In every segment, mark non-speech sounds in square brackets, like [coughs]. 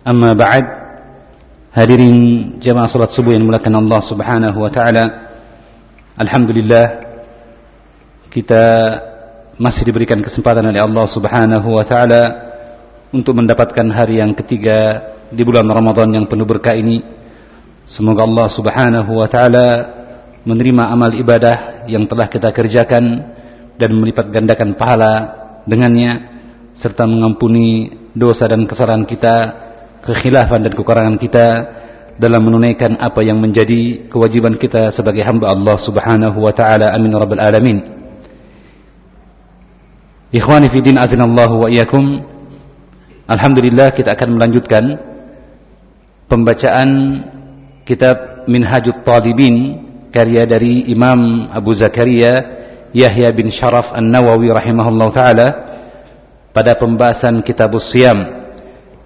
Amma ba'd. Hadirin jamaah salat subuh yang mulakan Allah subhanahu wa ta'ala. Alhamdulillah Kita masih diberikan kesempatan oleh Allah subhanahu wa ta'ala Untuk mendapatkan hari yang ketiga di bulan Ramadan yang penuh berkah ini. Semoga Allah subhanahu wa ta'ala Menerima amal ibadah yang telah kita kerjakan Dan melipat gandakan pahala dengannya Serta mengampuni dosa dan kesalahan kita kekhilafan dan kekurangan kita dalam menunaikan apa yang menjadi kewajiban kita sebagai hamba Allah Subhanahu wa taala. Amin ya rabbal alamin. Ikhwani fi din azinallahu wa iyyakum. Alhamdulillah kita akan melanjutkan pembacaan kitab Minhajut Talibin karya dari Imam Abu Zakaria Yahya bin Sharaf An-Nawawi rahimahullah taala pada pembahasan kitab Siyam.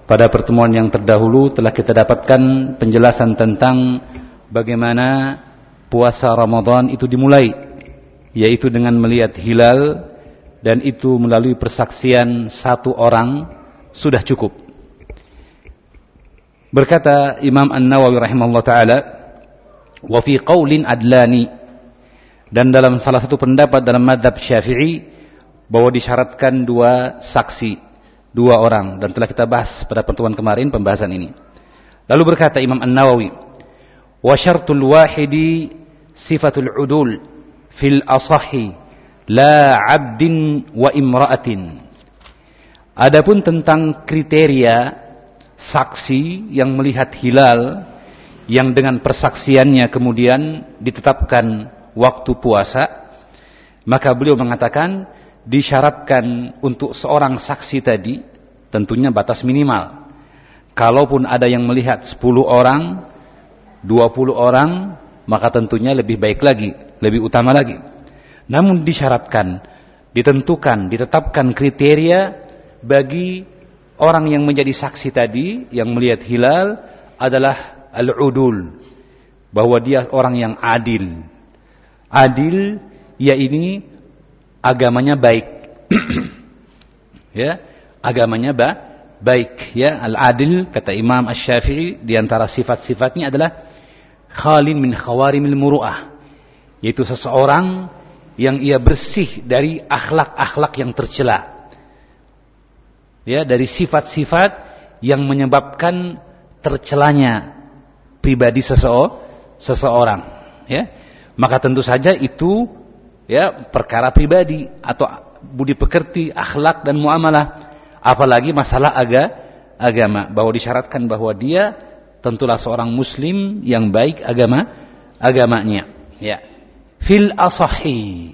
Pada pertemuan yang terdahulu telah kita dapatkan penjelasan tentang bagaimana puasa Ramadan itu dimulai yaitu dengan melihat hilal dan itu melalui persaksian satu orang sudah cukup. Berkata Imam An-Nawawi rahimahullah taala, "Wa fi qaulin adlani" dan dalam salah satu pendapat dalam madhab Syafi'i bahwa disyaratkan dua saksi, dua orang dan telah kita bahas pada pertemuan kemarin pembahasan ini. Lalu berkata Imam An-Nawawi, "Wa syartul wahidi sifatul udul fil asahi la 'abdin wa imra'atin." Adapun tentang kriteria saksi yang melihat hilal yang dengan persaksiannya kemudian ditetapkan waktu puasa maka beliau mengatakan disyaratkan untuk seorang saksi tadi tentunya batas minimal. Kalaupun ada yang melihat 10 orang 20 orang maka tentunya lebih baik lagi lebih utama lagi. Namun disyaratkan ditentukan ditetapkan kriteria bagi orang yang menjadi saksi tadi yang melihat hilal adalah al-udul bahwa dia orang yang adil. Adil ya ini agamanya baik. [clears throat] Ya agamanya ba baik. Ya al-adil kata Imam Asy-Syafi'i di antara sifat-sifatnya adalah khalin min khawarimil muru'ah. Yaitu seseorang yang ia bersih dari akhlak-akhlak yang tercela. Ya dari sifat-sifat yang menyebabkan tercelanya pribadi seseorang. Ya maka tentu saja itu ya perkara pribadi atau budi pekerti akhlak dan muamalah. Apalagi masalah aga, agama. Bahwa disyaratkan bahwa dia tentulah seorang muslim yang baik agama agamanya. Ya. Fil asahi.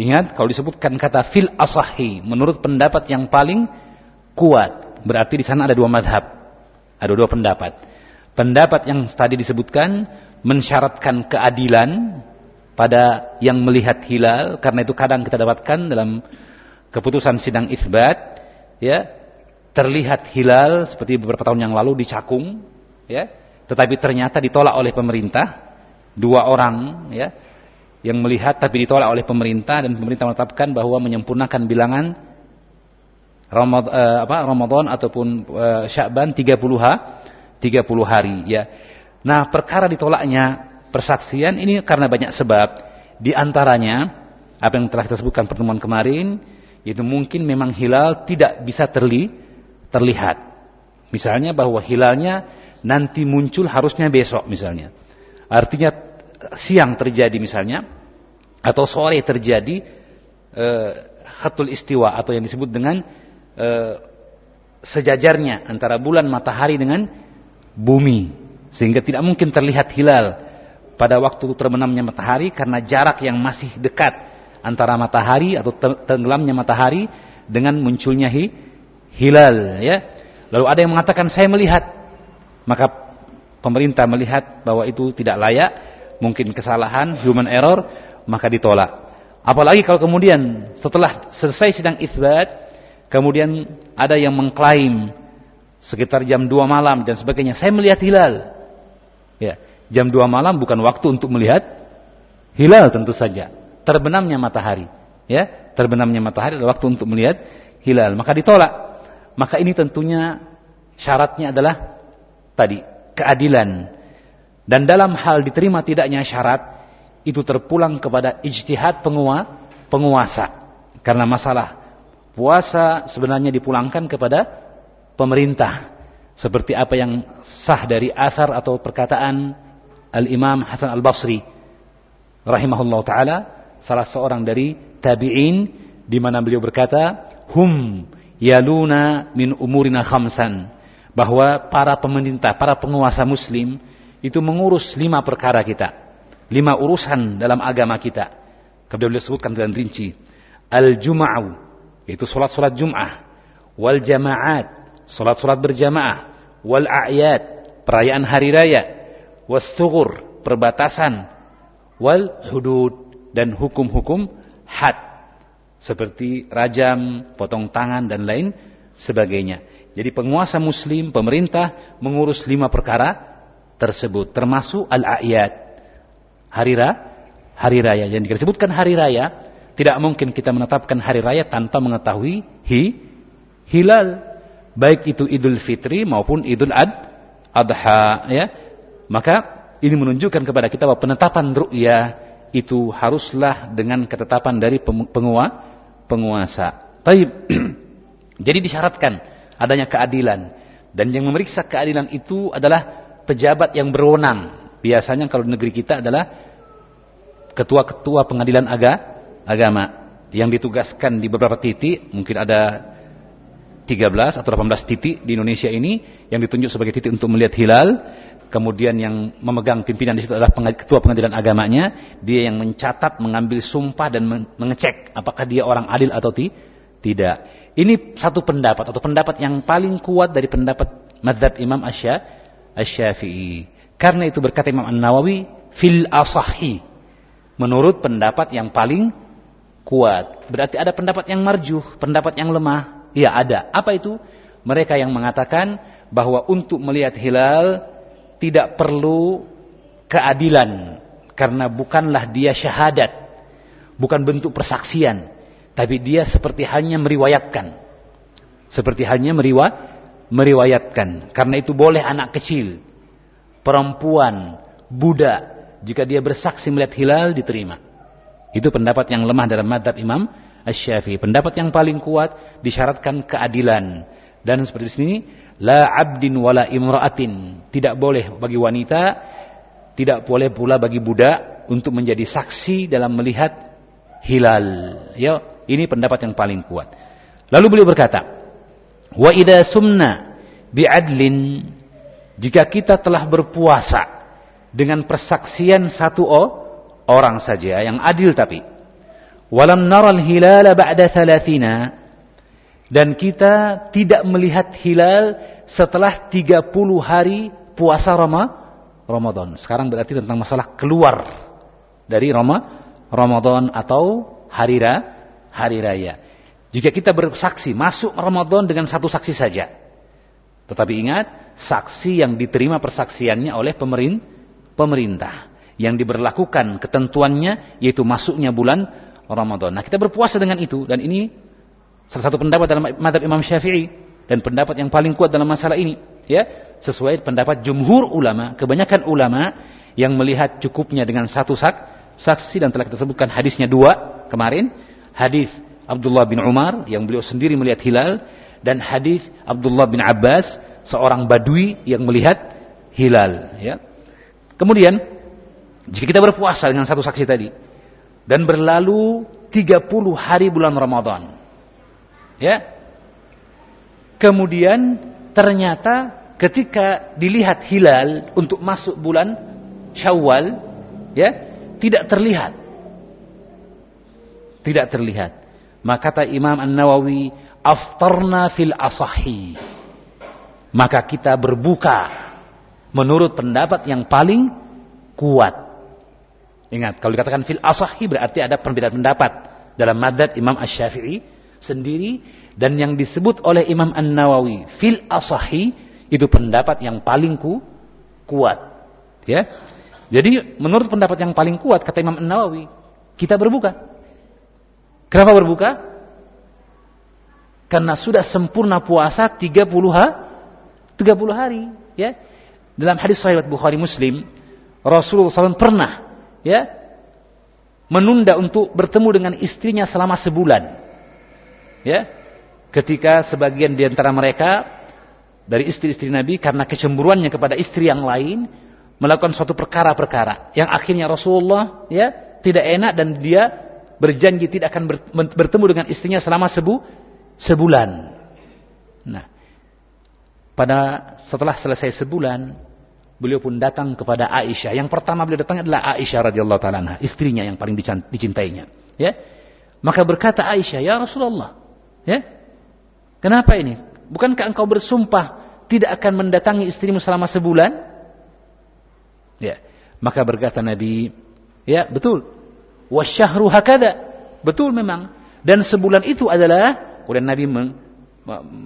Ingat kalau disebutkan kata fil asahi menurut pendapat yang paling kuat berarti di sana ada dua madhab. Ada dua pendapat. Pendapat yang tadi disebutkan mensyaratkan keadilan pada yang melihat hilal karena itu kadang kita dapatkan dalam keputusan sidang isbat ya terlihat hilal seperti beberapa tahun yang lalu di Cakung ya tetapi ternyata ditolak oleh pemerintah dua orang ya yang melihat tapi ditolak oleh pemerintah dan pemerintah menetapkan bahwa menyempurnakan bilangan Ramadan, uh, apa, Ramadan ataupun uh, Sya'ban 30 ha, 30 hari ya. Nah, perkara ditolaknya persaksian ini karena banyak sebab. Di antaranya apa yang telah kita sebutkan pertemuan kemarin itu mungkin memang hilal tidak bisa terli, terlihat. Misalnya bahwa hilalnya nanti muncul harusnya besok misalnya. Artinya siang terjadi misalnya atau sore terjadi uh, hatul istiwa atau yang disebut dengan uh, sejajarnya antara bulan matahari dengan bumi sehingga tidak mungkin terlihat hilal pada waktu terbenamnya matahari karena jarak yang masih dekat antara matahari atau tenggelamnya matahari dengan munculnya hi, hilal ya Lalu ada yang mengatakan saya melihat. Maka pemerintah melihat bahwa itu tidak layak, mungkin kesalahan, human error, maka ditolak. Apalagi kalau kemudian setelah selesai sidang isbat, kemudian ada yang mengklaim sekitar jam 2 malam dan sebagainya, saya melihat hilal. Ya, jam 2 malam bukan waktu untuk melihat hilal tentu saja. Terbenamnya matahari, ya, terbenamnya matahari adalah waktu untuk melihat hilal, maka ditolak. Maka ini tentunya syaratnya adalah tadi keadilan. Dan dalam hal diterima tidaknya syarat itu terpulang kepada ijtihad pengua, penguasa. Karena masalah puasa sebenarnya dipulangkan kepada pemerintah. Seperti apa yang sah dari asar atau perkataan Al-Imam Hasan Al-Basri rahimahullah taala salah seorang dari tabi'in di mana beliau berkata hum yaluna min umurina khamsan bahwa para pemerintah, para penguasa muslim itu mengurus lima perkara kita. Lima urusan dalam agama kita. Kemudian beliau sebutkan dengan rinci. Al-Jum'au, yaitu solat-solat Jum'ah. Wal Jama'at, solat-solat berjamaah. Wal A'yad, perayaan hari raya. Was Thugur, perbatasan. Wal Hudud, dan hukum-hukum had. Seperti rajam, potong tangan, dan lain sebagainya. Jadi penguasa muslim, pemerintah mengurus lima perkara tersebut. Termasuk al-a'yad. Hari, ra, hari raya. Yang disebutkan hari raya, tidak mungkin kita menetapkan hari raya tanpa mengetahui hi, hilal. Baik itu idul fitri maupun idul ad, adha. Ya. Maka ini menunjukkan kepada kita bahwa penetapan ru'yah itu haruslah dengan ketetapan dari penguasa. Taib. [clears throat] Jadi disyaratkan adanya keadilan. Dan yang memeriksa keadilan itu adalah pejabat yang berwenang. Biasanya kalau di negeri kita adalah ketua-ketua pengadilan aga, agama yang ditugaskan di beberapa titik, mungkin ada 13 atau 18 titik di Indonesia ini yang ditunjuk sebagai titik untuk melihat hilal. Kemudian yang memegang pimpinan di situ adalah ketua pengadilan agamanya, dia yang mencatat, mengambil sumpah dan mengecek apakah dia orang adil atau tidak. Ini satu pendapat atau pendapat yang paling kuat dari pendapat madhab Imam Asy-Syafi'i. Karena itu berkata Imam An-Nawawi fil asahi. Menurut pendapat yang paling kuat. Berarti ada pendapat yang marjuh, pendapat yang lemah. Ya ada. Apa itu? Mereka yang mengatakan bahwa untuk melihat hilal tidak perlu keadilan. Karena bukanlah dia syahadat. Bukan bentuk persaksian tapi dia seperti hanya meriwayatkan. Seperti hanya meriwa, meriwayatkan. Karena itu boleh anak kecil, perempuan, budak, jika dia bersaksi melihat hilal diterima. Itu pendapat yang lemah dalam madhab Imam Asy-Syafi'i. Pendapat yang paling kuat disyaratkan keadilan. Dan seperti di sini, la abdin wala imra'atin. Tidak boleh bagi wanita, tidak boleh pula bagi budak untuk menjadi saksi dalam melihat hilal. Ya, ini pendapat yang paling kuat. Lalu beliau berkata, "Wa idza sumna bi'adlin" Jika kita telah berpuasa dengan persaksian satu orang saja yang adil tapi walam naral hilal ba'da thalathina dan kita tidak melihat hilal setelah 30 hari puasa Rama, Ramadan. Sekarang berarti tentang masalah keluar dari Rama, Ramadan atau hari raya hari raya. Jika kita bersaksi masuk Ramadan dengan satu saksi saja. Tetapi ingat, saksi yang diterima persaksiannya oleh pemerintah. Yang diberlakukan ketentuannya yaitu masuknya bulan Ramadan. Nah kita berpuasa dengan itu. Dan ini salah satu pendapat dalam madhab Imam Syafi'i. Dan pendapat yang paling kuat dalam masalah ini. ya Sesuai pendapat jumhur ulama. Kebanyakan ulama yang melihat cukupnya dengan satu sak, saksi. Dan telah kita sebutkan hadisnya dua kemarin hadis Abdullah bin Umar yang beliau sendiri melihat hilal dan hadis Abdullah bin Abbas seorang badui yang melihat hilal ya. Kemudian jika kita berpuasa dengan satu saksi tadi dan berlalu 30 hari bulan Ramadan. Ya. Kemudian ternyata ketika dilihat hilal untuk masuk bulan Syawal ya, tidak terlihat tidak terlihat. Maka kata Imam An-Nawawi, aftarna fil asahi. maka kita berbuka menurut pendapat yang paling kuat. Ingat, kalau dikatakan fil asahi berarti ada perbedaan pendapat dalam madhab Imam Ash-Syafi'i sendiri dan yang disebut oleh Imam An-Nawawi fil asahi itu pendapat yang paling ku, kuat. Ya. Jadi menurut pendapat yang paling kuat kata Imam An-Nawawi, kita berbuka. Kenapa berbuka? Karena sudah sempurna puasa 30 ha 30 hari, ya. Dalam hadis sahih Bukhari Muslim, Rasulullah SAW pernah, ya, menunda untuk bertemu dengan istrinya selama sebulan. Ya. Ketika sebagian di antara mereka dari istri-istri Nabi karena kecemburuannya kepada istri yang lain melakukan suatu perkara-perkara yang akhirnya Rasulullah ya tidak enak dan dia berjanji tidak akan bertemu dengan istrinya selama sebu sebulan. Nah, pada setelah selesai sebulan, beliau pun datang kepada Aisyah. Yang pertama beliau datang adalah Aisyah radhiyallahu taala istrinya yang paling dicintainya. Ya. Maka berkata Aisyah, "Ya Rasulullah, ya. Kenapa ini? Bukankah engkau bersumpah tidak akan mendatangi istrimu selama sebulan?" Ya. Maka berkata Nabi, "Ya, betul. Wasyahru hakada." Betul memang. Dan sebulan itu adalah kemudian Nabi meng,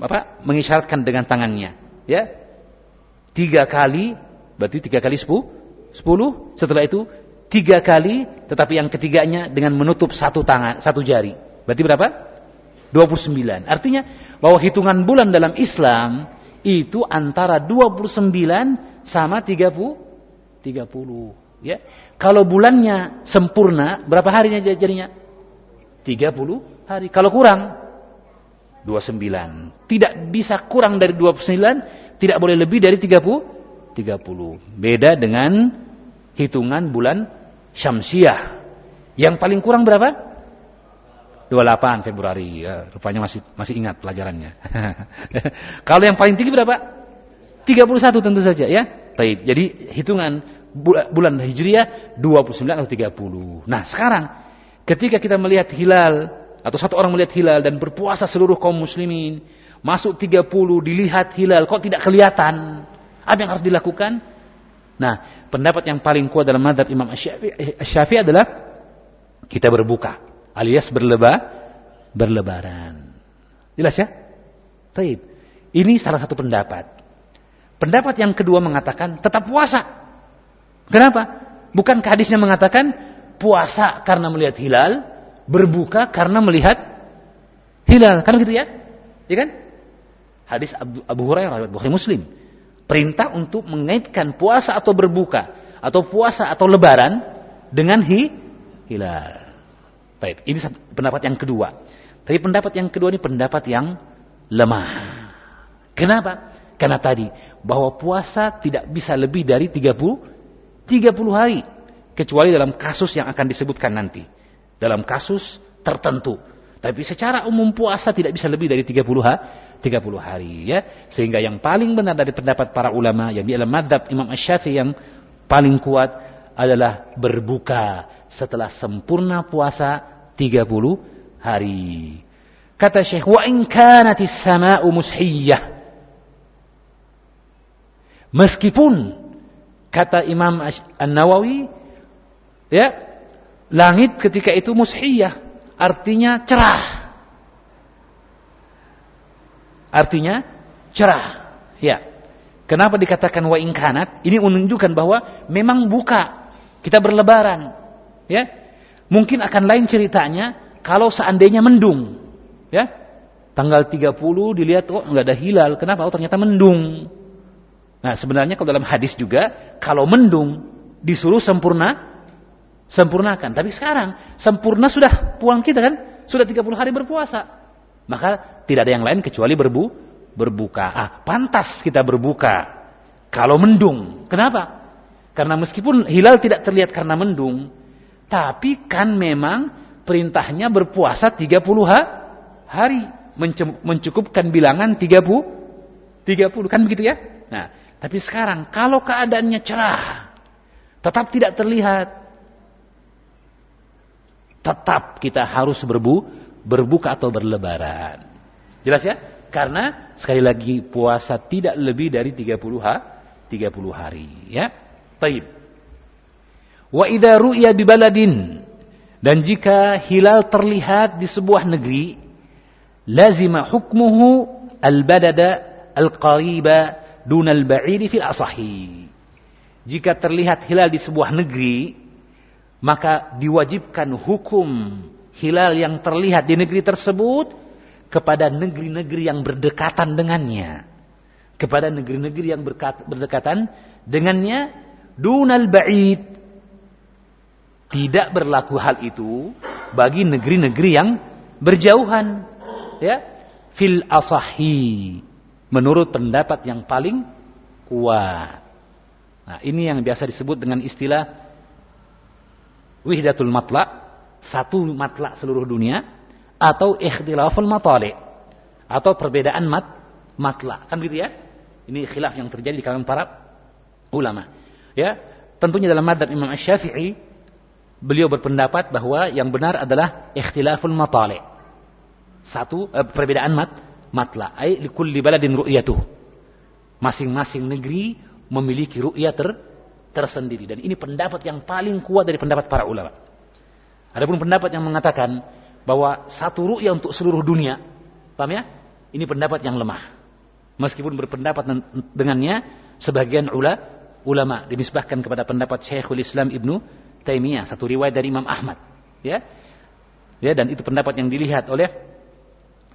apa, mengisyaratkan dengan tangannya ya tiga kali berarti tiga kali sepuluh? Sepuluh? Setelah itu tiga kali tetapi yang ketiganya dengan menutup satu tangan satu jari. Berarti berapa? 29 artinya bahwa hitungan bulan dalam Islam itu antara 29 sama 30 30 ya. Kalau bulannya sempurna berapa harinya jadinya 30 hari. Kalau kurang 29. Tidak bisa kurang dari 29, tidak boleh lebih dari 30. 30. Beda dengan hitungan bulan Syamsiah. Yang paling kurang berapa? 28 Februari. Ya, rupanya masih masih ingat pelajarannya. [laughs] Kalau yang paling tinggi berapa? 31 tentu saja ya. Taib. Jadi hitungan bulan Hijriah 29 atau 30. Nah, sekarang ketika kita melihat hilal atau satu orang melihat hilal dan berpuasa seluruh kaum muslimin, masuk 30 dilihat hilal kok tidak kelihatan. Apa yang harus dilakukan? Nah, pendapat yang paling kuat dalam madhab Imam Syafi'i adalah kita berbuka alias berleba berlebaran. Jelas ya? Taib. Ini salah satu pendapat. Pendapat yang kedua mengatakan tetap puasa. Kenapa? Bukan hadisnya mengatakan puasa karena melihat hilal, berbuka karena melihat hilal. Kan gitu ya? Ya kan? Hadis Abu, Hurairah Bukhari Muslim. Perintah untuk mengaitkan puasa atau berbuka atau puasa atau lebaran dengan hi, hilal. Baik, ini pendapat yang kedua. Tapi pendapat yang kedua ini pendapat yang lemah. Kenapa? Karena tadi bahwa puasa tidak bisa lebih dari 30 30 hari kecuali dalam kasus yang akan disebutkan nanti dalam kasus tertentu. Tapi secara umum puasa tidak bisa lebih dari 30 ha, 30 hari ya. Sehingga yang paling benar dari pendapat para ulama yang di dalam madhab Imam Asy-Syafi'i yang paling kuat adalah berbuka setelah sempurna puasa 30 hari. Kata Syekh, "Wa in kanatis sama'u mushiyah." Meskipun kata Imam An-Nawawi ya Langit ketika itu mushiyah, artinya cerah. Artinya cerah. Ya. Kenapa dikatakan wa ingkanat? Ini menunjukkan bahwa memang buka. Kita berlebaran. Ya. Mungkin akan lain ceritanya kalau seandainya mendung. Ya. Tanggal 30 dilihat oh enggak ada hilal. Kenapa? Oh ternyata mendung. Nah, sebenarnya kalau dalam hadis juga kalau mendung disuruh sempurna Sempurnakan. Tapi sekarang, sempurna sudah pulang kita kan? Sudah 30 hari berpuasa. Maka tidak ada yang lain kecuali berbu berbuka. Ah, pantas kita berbuka. Kalau mendung. Kenapa? Karena meskipun hilal tidak terlihat karena mendung. Tapi kan memang perintahnya berpuasa 30 hari. Mencukupkan bilangan 30. 30. Kan begitu ya? Nah, tapi sekarang kalau keadaannya cerah. Tetap tidak terlihat tetap kita harus berbu berbuka atau berlebaran. Jelas ya? Karena sekali lagi puasa tidak lebih dari 30 ha, 30 hari, ya. Baik. Wa idza ru'ya bi baladin dan jika hilal terlihat di sebuah negeri, lazima hukmuhu al-badada al-qariba dunal ba'idi fil asahi. Jika terlihat hilal di sebuah negeri, maka diwajibkan hukum hilal yang terlihat di negeri tersebut kepada negeri-negeri yang berdekatan dengannya. Kepada negeri-negeri yang berdekatan dengannya. Dunal ba'id. Tidak berlaku hal itu bagi negeri-negeri yang berjauhan. Ya. Fil asahi. Menurut pendapat yang paling kuat. Nah, ini yang biasa disebut dengan istilah wihdatul matla, satu matla seluruh dunia atau ikhtilaful matali atau perbedaan mat matla kan gitu ya? Ini khilaf yang terjadi di kalangan para ulama. Ya tentunya dalam madhab Imam Asy-Syafi'i beliau berpendapat bahwa yang benar adalah ikhtilaful matali. Satu eh, perbedaan mat matla ai likulli baladin ru'yatuh. Masing-masing negeri memiliki ru'yah ter, tersendiri. Dan ini pendapat yang paling kuat dari pendapat para ulama adapun pendapat yang mengatakan bahwa satu ru'ya untuk seluruh dunia. Paham ya? Ini pendapat yang lemah. Meskipun berpendapat dengannya sebagian ula, ulama dinisbahkan kepada pendapat Syekhul Islam Ibnu Taimiyah, satu riwayat dari Imam Ahmad, ya. Ya, dan itu pendapat yang dilihat oleh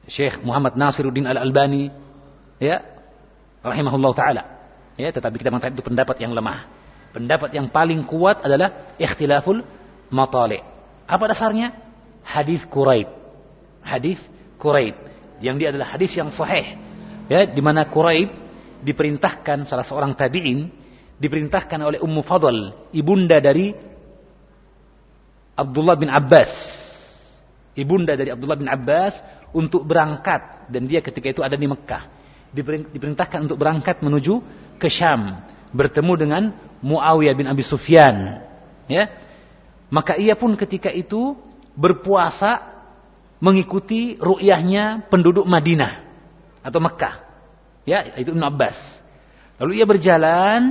Syekh Muhammad Nasiruddin Al-Albani, ya, rahimahullah taala. Ya, tetapi kita mengatakan itu pendapat yang lemah. Pendapat yang paling kuat adalah ikhtilaful matali. Apa dasarnya? hadis Quraib. Hadis Quraib yang dia adalah hadis yang sahih. Ya, di mana Quraib diperintahkan salah seorang tabi'in diperintahkan oleh Ummu Fadl, ibunda dari Abdullah bin Abbas. Ibunda dari Abdullah bin Abbas untuk berangkat dan dia ketika itu ada di Mekah. Diperintahkan untuk berangkat menuju ke Syam, bertemu dengan Muawiyah bin Abi Sufyan, ya. Maka ia pun ketika itu berpuasa mengikuti ru'yahnya penduduk Madinah atau Mekah. Ya, itu Ibn Abbas. Lalu ia berjalan,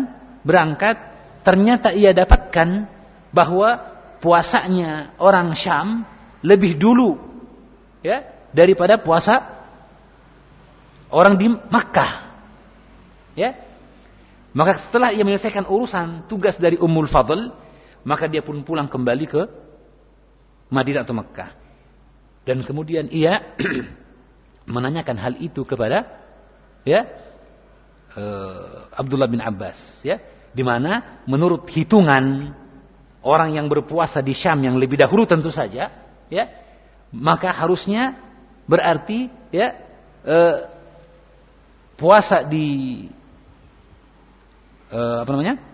berangkat, ternyata ia dapatkan bahwa puasanya orang Syam lebih dulu ya daripada puasa orang di Makkah. Ya. Maka setelah ia menyelesaikan urusan tugas dari Ummul Fadl, maka dia pun pulang kembali ke Madinah atau Mekah. Dan kemudian ia [clears throat] menanyakan hal itu kepada ya uh, Abdullah bin Abbas ya di mana menurut hitungan orang yang berpuasa di Syam yang lebih dahulu tentu saja ya maka harusnya berarti ya uh, puasa di uh, apa namanya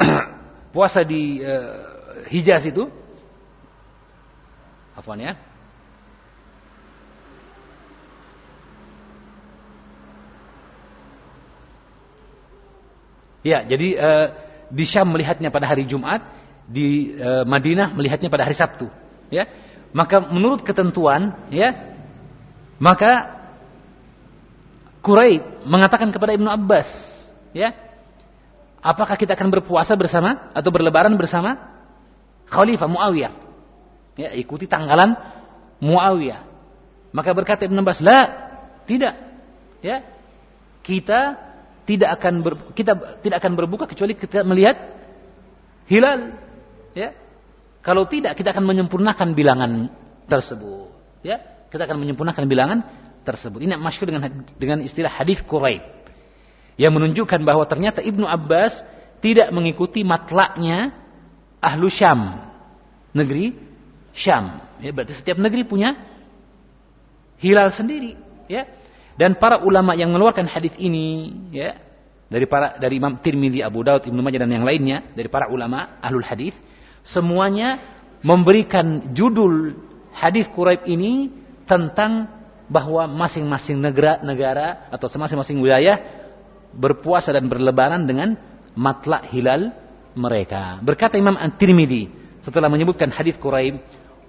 [clears throat] puasa di uh, Hijaz itu apa ya Ya, jadi uh, di Syam melihatnya pada hari Jumat, di uh, Madinah melihatnya pada hari Sabtu, ya. Maka menurut ketentuan, ya, maka Quraib mengatakan kepada Ibnu Abbas, ya, apakah kita akan berpuasa bersama atau berlebaran bersama? Khalifah Muawiyah. Ya, ikuti tanggalan Muawiyah. Maka berkata Ibn Abbas, "La, tidak." Ya. Kita tidak akan ber, kita tidak akan berbuka kecuali kita melihat hilal. Ya. Kalau tidak, kita akan menyempurnakan bilangan tersebut. Ya, kita akan menyempurnakan bilangan tersebut. Ini masyhur dengan dengan istilah hadis Quraib. Yang menunjukkan bahwa ternyata Ibnu Abbas tidak mengikuti matlaknya ahlu Syam. Negeri Syam. Ya, berarti setiap negeri punya hilal sendiri. Ya. Dan para ulama yang mengeluarkan hadis ini, ya, dari para dari Imam Tirmidzi, Abu Daud, Ibnu Majah dan yang lainnya dari para ulama ahlul hadis, semuanya memberikan judul hadis Quraib ini tentang bahwa masing-masing negara negara atau masing-masing wilayah berpuasa dan berlebaran dengan matlak hilal mereka. Berkata Imam At-Tirmidzi setelah menyebutkan hadis Quraib,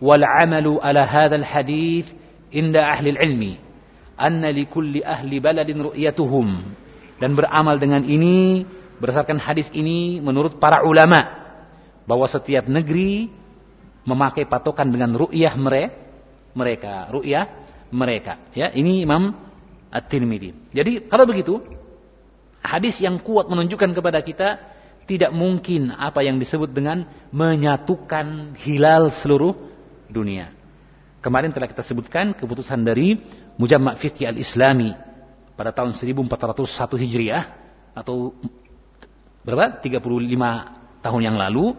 "Wal 'amalu ala hadzal hadis inda ahli ilmi anna li kulli ahli baladin ru'yatuhum. Dan beramal dengan ini berdasarkan hadis ini menurut para ulama bahwa setiap negeri memakai patokan dengan ru'yah mereka ru'yah mereka. Ya ini Imam At-Tirmidzi jadi kalau begitu hadis yang kuat menunjukkan kepada kita tidak mungkin apa yang disebut dengan menyatukan hilal seluruh dunia kemarin telah kita sebutkan keputusan dari Mujamma' Fiqh Al-Islami pada tahun 1401 Hijriah atau berapa? 35 tahun yang lalu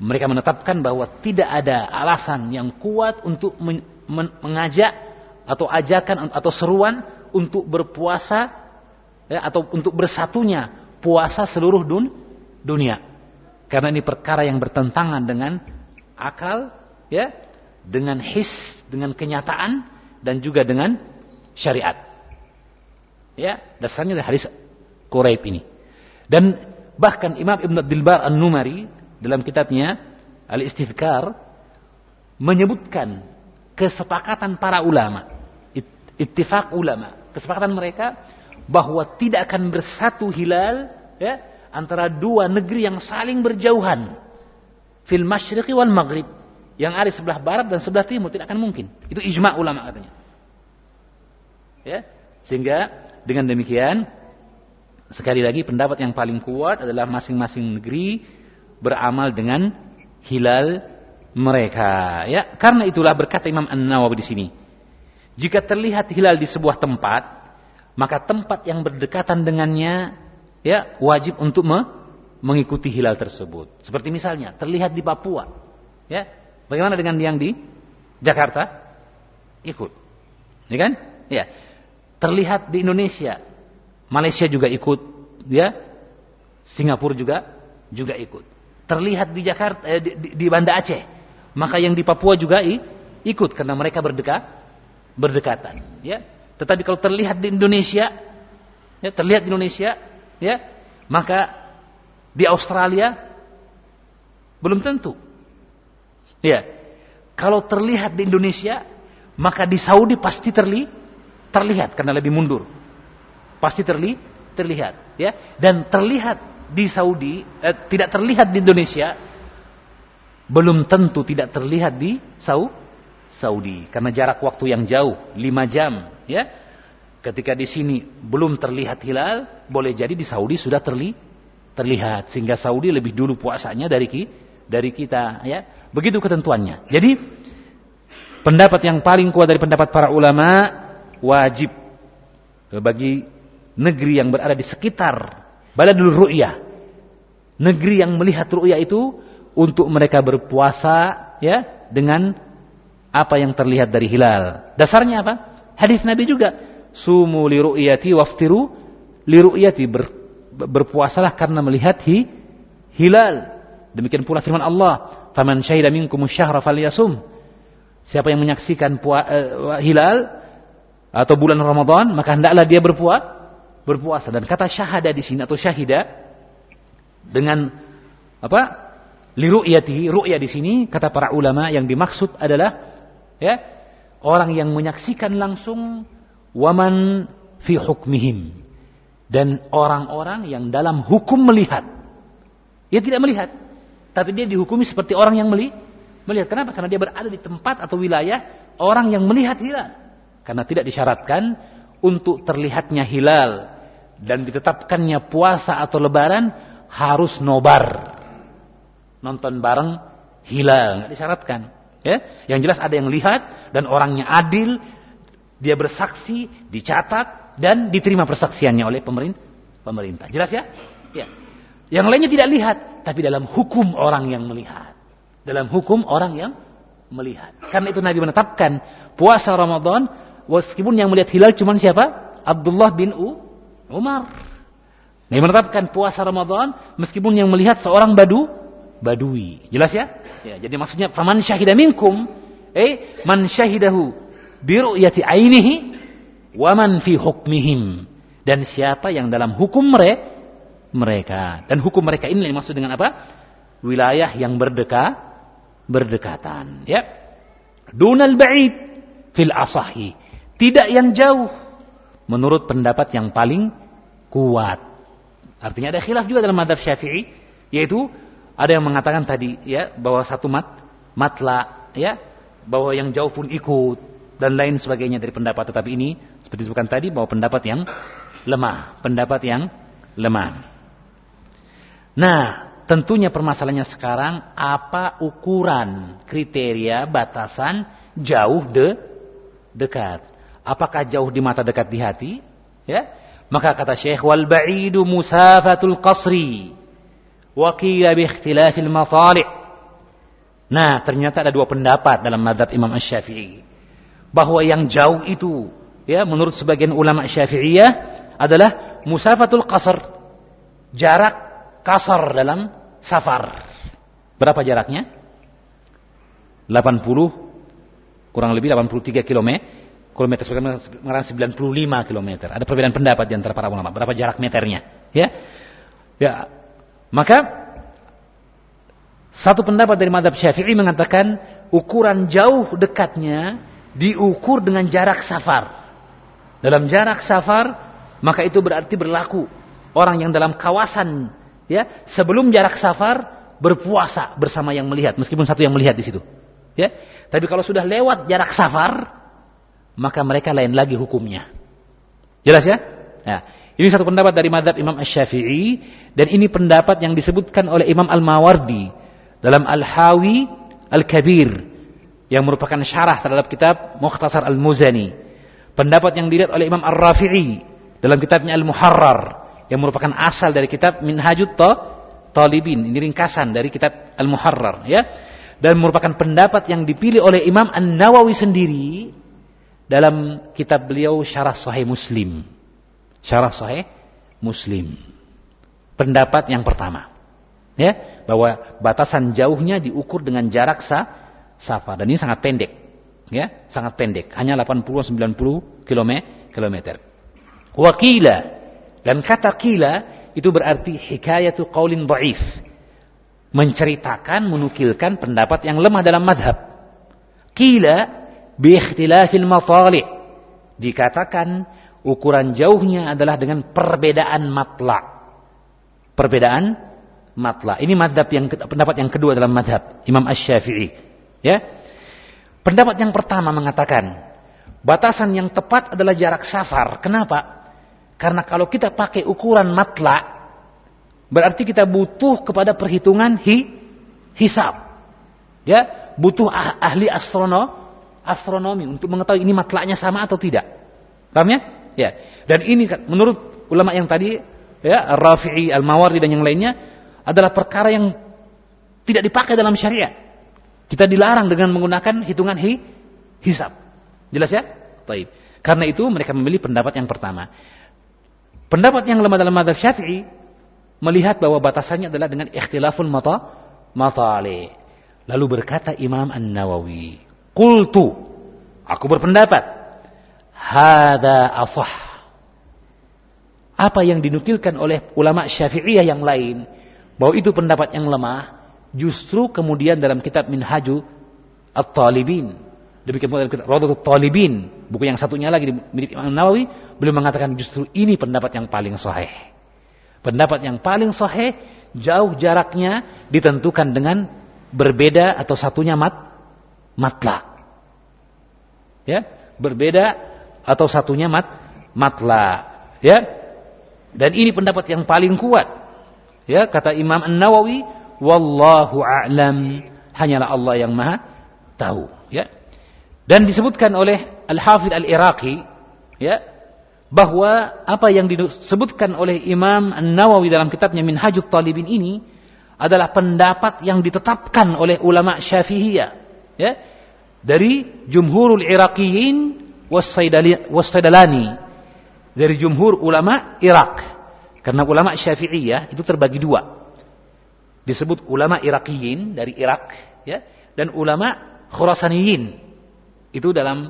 mereka menetapkan bahwa tidak ada alasan yang kuat untuk men mengajak atau ajakan atau seruan untuk berpuasa ya, atau untuk bersatunya puasa seluruh dun dunia. Karena ini perkara yang bertentangan dengan akal, ya, dengan his, dengan kenyataan dan juga dengan syariat. Ya, dasarnya dari hadis Quraib ini. Dan bahkan Imam Ibn Abdul Bar An-Numari dalam kitabnya Al-Istidhkar menyebutkan kesepakatan para ulama, ittifaq ulama, kesepakatan mereka bahwa tidak akan bersatu hilal ya, antara dua negeri yang saling berjauhan fil masyriqi wal maghrib yang ada sebelah barat dan sebelah timur tidak akan mungkin itu ijma ulama katanya Ya. Sehingga dengan demikian sekali lagi pendapat yang paling kuat adalah masing-masing negeri beramal dengan hilal mereka. Ya, karena itulah berkata Imam An-Nawawi di sini. Jika terlihat hilal di sebuah tempat, maka tempat yang berdekatan dengannya ya wajib untuk me mengikuti hilal tersebut. Seperti misalnya terlihat di Papua, ya. Bagaimana dengan yang di Jakarta? Ikut. Ya kan? Ya terlihat di Indonesia. Malaysia juga ikut, ya. Singapura juga juga ikut. Terlihat di Jakarta eh, di, di Banda Aceh. Maka yang di Papua juga ikut karena mereka berdekat berdekatan, ya. Tetapi kalau terlihat di Indonesia, ya, terlihat di Indonesia, ya, maka di Australia belum tentu. Ya. Kalau terlihat di Indonesia, maka di Saudi pasti terlihat terlihat karena lebih mundur. Pasti terli, terlihat, ya. Dan terlihat di Saudi, eh, tidak terlihat di Indonesia, belum tentu tidak terlihat di Saudi karena jarak waktu yang jauh, 5 jam, ya. Ketika di sini belum terlihat hilal, boleh jadi di Saudi sudah terli, terlihat sehingga Saudi lebih dulu puasanya dari ki, dari kita, ya. Begitu ketentuannya. Jadi pendapat yang paling kuat dari pendapat para ulama wajib bagi negeri yang berada di sekitar baladul ru'yah. Negeri yang melihat ru'yah itu untuk mereka berpuasa ya dengan apa yang terlihat dari hilal. Dasarnya apa? Hadis Nabi juga, sumu li ru'yati waftiru li ru'yati ber, berpuasalah karena melihat hi, hilal. Demikian pula firman Allah, "Faman syahida minkum syahra falyasum." Siapa yang menyaksikan pua, uh, hilal atau bulan Ramadan, maka hendaklah dia berpuasa, berpuasa. Dan kata syahada di sini atau syahida dengan apa? Liru'yatihi, ru'ya di sini kata para ulama yang dimaksud adalah ya, orang yang menyaksikan langsung waman fi hukmihim dan orang-orang yang dalam hukum melihat. Dia tidak melihat, tapi dia dihukumi seperti orang yang meli melihat. Kenapa? Karena dia berada di tempat atau wilayah orang yang melihat hilal. Karena tidak disyaratkan untuk terlihatnya hilal dan ditetapkannya puasa atau lebaran harus nobar. Nonton bareng hilal, nggak disyaratkan. Ya, yang jelas ada yang lihat dan orangnya adil, dia bersaksi, dicatat dan diterima persaksiannya oleh pemerintah. Jelas ya? Ya. Yang lainnya tidak lihat, tapi dalam hukum orang yang melihat. Dalam hukum orang yang melihat. Karena itu Nabi menetapkan puasa Ramadan Meskipun yang melihat hilal cuma siapa? Abdullah bin U Umar. Nah, menetapkan puasa Ramadan meskipun yang melihat seorang badu badui. Jelas ya? Ya, jadi maksudnya faman syahida minkum eh man syahidahu bi ru'yati ainihi wa man fi hukmihim. Dan siapa yang dalam hukum mereka mereka dan hukum mereka ini yang maksud dengan apa? Wilayah yang berdekat berdekatan, ya. Dunal ba'id fil asahi. Tidak yang jauh menurut pendapat yang paling kuat. Artinya ada khilaf juga dalam madhab Syafi'i yaitu ada yang mengatakan tadi ya bahwa satu mat matla ya bahwa yang jauh pun ikut dan lain sebagainya dari pendapat tetapi ini seperti disebutkan tadi bahwa pendapat yang lemah, pendapat yang lemah. Nah, tentunya permasalahannya sekarang apa ukuran kriteria batasan jauh de dekat. Apakah jauh di mata dekat di hati? Ya. Maka kata Syekh wal ba'idu musafatul qasri wa qila bi ikhtilafil masalih. Nah, ternyata ada dua pendapat dalam madhab Imam Asy-Syafi'i. Bahwa yang jauh itu, ya, menurut sebagian ulama Syafi'iyah adalah musafatul qasr. Jarak kasar dalam safar. Berapa jaraknya? 80 kurang lebih 83 km kilometer sekarang 95 km. Ada perbedaan pendapat di antara para ulama berapa jarak meternya, ya. Ya. Maka satu pendapat dari madhab Syafi'i mengatakan ukuran jauh dekatnya diukur dengan jarak safar. Dalam jarak safar maka itu berarti berlaku orang yang dalam kawasan ya sebelum jarak safar berpuasa bersama yang melihat meskipun satu yang melihat di situ. Ya. Tapi kalau sudah lewat jarak safar maka mereka lain lagi hukumnya. Jelas ya? Nah, ini satu pendapat dari madhab Imam Ash-Syafi'i dan ini pendapat yang disebutkan oleh Imam Al-Mawardi dalam Al-Hawi Al-Kabir yang merupakan syarah terhadap kitab Mukhtasar Al-Muzani. Pendapat yang dilihat oleh Imam Ar-Rafi'i dalam kitabnya Al-Muharrar yang merupakan asal dari kitab Minhajut Talibin. Ini ringkasan dari kitab Al-Muharrar ya. Dan merupakan pendapat yang dipilih oleh Imam An-Nawawi sendiri dalam kitab beliau Syarah Sahih Muslim. Syarah Sahih Muslim. Pendapat yang pertama. Ya, bahwa batasan jauhnya diukur dengan jarak sa safar dan ini sangat pendek. Ya, sangat pendek, hanya 80 90 km kilometer. Wakila dan kata kila itu berarti hikayatu qaulin dhaif. Menceritakan, menukilkan pendapat yang lemah dalam madhab. Kila biikhtilafil matalih. Dikatakan ukuran jauhnya adalah dengan perbedaan matla. Perbedaan matla. Ini madhab yang pendapat yang kedua dalam madhab Imam Ash-Syafi'i. Ya. Pendapat yang pertama mengatakan batasan yang tepat adalah jarak safar. Kenapa? Karena kalau kita pakai ukuran matla berarti kita butuh kepada perhitungan hi, hisab. Ya, butuh ah, ahli astronom astronomi untuk mengetahui ini matlaknya sama atau tidak. Paham ya? Ya. Dan ini menurut ulama yang tadi ya, Rafi'i, Al-Mawardi dan yang lainnya adalah perkara yang tidak dipakai dalam syariat. Kita dilarang dengan menggunakan hitungan hi, hisab. Jelas ya? Baik. Karena itu mereka memilih pendapat yang pertama. Pendapat yang lemah dalam madhab syafi'i melihat bahwa batasannya adalah dengan ikhtilaful mata matali. Lalu berkata Imam An-Nawawi, Kultu. Aku berpendapat. Hada asah. Apa yang dinukilkan oleh ulama syafi'iyah yang lain. Bahwa itu pendapat yang lemah. Justru kemudian dalam kitab Minhaju At-Talibin. Demikian pula dalam kitab Raudatul Talibin. Buku yang satunya lagi milik Imam Nawawi. Beliau mengatakan justru ini pendapat yang paling sahih. Pendapat yang paling sahih. Jauh jaraknya ditentukan dengan berbeda atau satunya mat matla. Ya, berbeda atau satunya mat matla. Ya. Dan ini pendapat yang paling kuat. Ya, kata Imam An-Nawawi, wallahu a'lam, hanyalah Allah yang Maha tahu, ya. Dan disebutkan oleh Al-Hafidh Al-Iraqi, ya, bahwa apa yang disebutkan oleh Imam An-Nawawi dalam kitabnya Minhajut Talibin ini adalah pendapat yang ditetapkan oleh ulama Syafi'iyah, ya dari jumhurul Iraqiyin wassaidalani dari jumhur ulama Irak karena ulama Syafi'iyah itu terbagi dua. Disebut ulama Iraqiyin dari Irak ya dan ulama Khurasaniyin. Itu dalam